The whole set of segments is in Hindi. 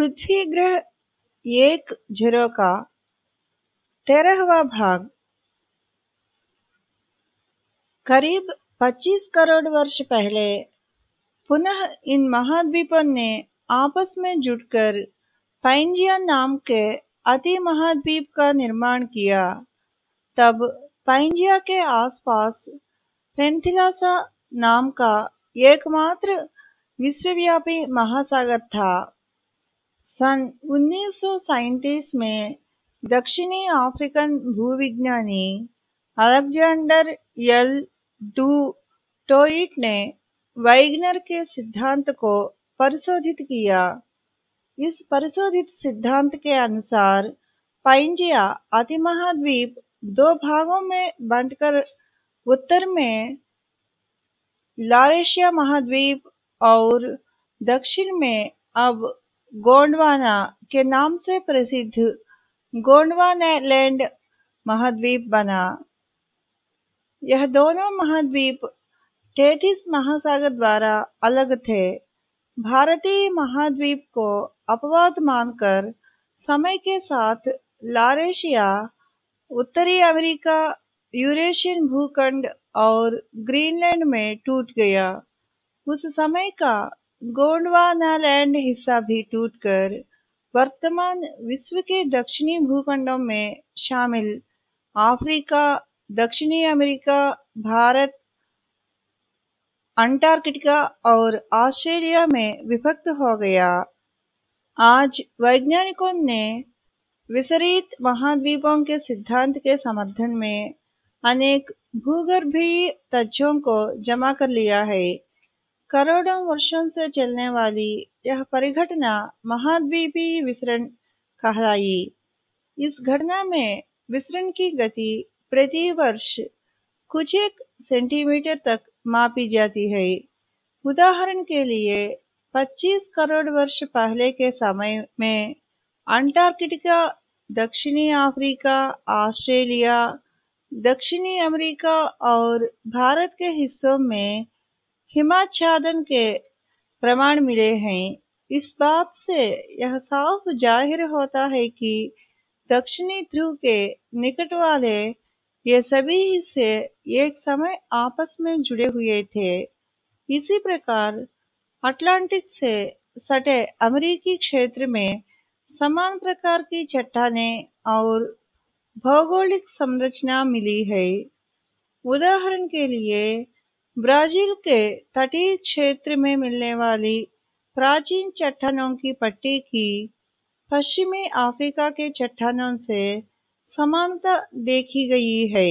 पृथ्वी ग्रह एक झरो का तेरहवा भाग करीब 25 करोड़ वर्ष पहले पुनः इन महाद्वीपों ने आपस में जुड़कर पैंजिया नाम के अति महाद्वीप का निर्माण किया। तब पैंजिया के आसपास पेंथिलासा नाम का एकमात्र विश्वव्यापी महासागर था। सन उन्नीस में दक्षिणी अफ्रीकन भूविज्ञानी अलेक्जेंडर एल डू टोइट ने वैगनर के सिद्धांत को परिशोधित किया। इस परिशोधित सिद्धांत के अनुसार, पैंजिया अतिमहाद्वीप दो भागों में बंटकर उत्तर में लारेशिया महाद्वीप और दक्षिण में अब गोंडवाना के नाम से प्रसिद्ध गोंडवानालैंड महाद्वीप बना। यह दोनों महाद्वीप तैतीस महासागर द्वारा अलग थे। भारतीय महाद्वीप को अपवाद मानकर समय के साथ लारेशिया, उत्तरी अमेरिका, यूरेशियन भूखंड और ग्रीनलैंड में टूट गया। उस समय का गोंडवानालैंड हिस्सा भी टूटकर वर्तमान विश्व के दक्षिणी भूखंडों में शामिल। अफ्रीका, दक्षिणी अमेरिका, भारत, अंटार्कटिका और ऑस्ट्रेलिया में विभक्त हो गया। आज वैज्ञानिकों ने विसरित महाद्वीपों के सिद्धांत के समर्थन में अनेक भूगर्भीय तथ्यों को जमा कर लिया है। करोड़ों वर्षों से चलने वाली यह परिघटना महाद्वीपीय विसरण कहलाई। इस घटना में विसरण की गति प्रति वर्ष कुछ एक सेंटीमीटर तक मापी जाती है। उदाहरण के लिए 25 करोड़ वर्ष पहले के समय में अंटार्कटिका, दक्षिणी अफ्रीका, ऑस्ट्रेलिया, दक्षिणी अमेरिका और भारत के हिस्सों में हिमाच्छादन के प्रमाण मिले हैं। इस बात से यह साफ़ ज़ाहिर होता है कि दक्षिणी ध्रुव के निकट वाले ये सभी हिस्से एक समय आपस में जुड़े हुए थे। इसी प्रकार अटलांटिक से सटे अमेरिकी क्षेत्र में समान प्रकार की चट्टानें और भौगोलिक संरचना मिली है। उदाहरण के लिए ब्राज़ील के तटीय क्षेत्र में मिलने वाली प्राचीन चट्टानों की पट्टी की पश्चिमी अफ्रीका के चट्टानों से समानता देखी गई है।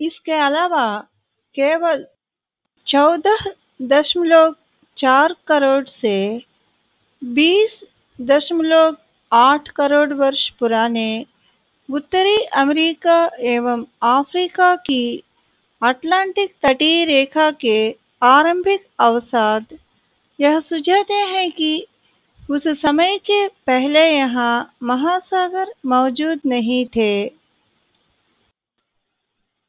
इसके अलावा केवल चौदह दशमलव चार करोड़ से बीस दशमलव आठ करोड़ वर्ष पुराने उत्तरी अमेरिका एवं अफ्रीका की अटलांटिक तटीय रेखा के आरंभिक अवसाद। यह सुझाते हैं कि उस समय के पहले यहाँ महासागर मौजूद नहीं थे।